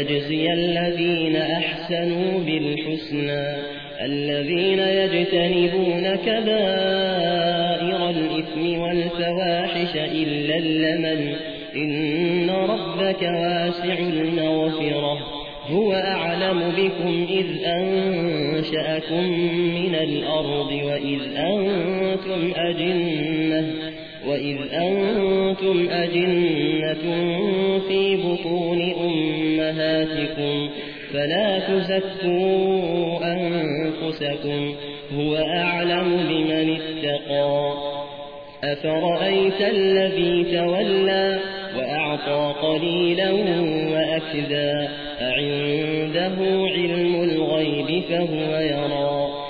ويجزي الذين أحسنوا بالحسنى الذين يجتنبون كبائر الإثم والفواحش إلا اللمن إن ربك واسع المغفرة هو أعلم بكم إذ أنشأكم من الأرض وإذ أنتم أجنة وإذ أنتم أجنة في بطون أمهاتكم فلا تزكوا أنفسكم هو أعلم بمن اتقى أفرأيت الذي تولى وأعطى قليلا وأكدا أعنده علم الغيب فهو يرى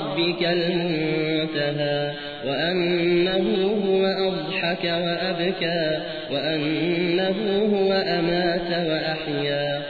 ربك المنتهى وأنه هو أضحك وأبكى وأنه هو أمات وأحيا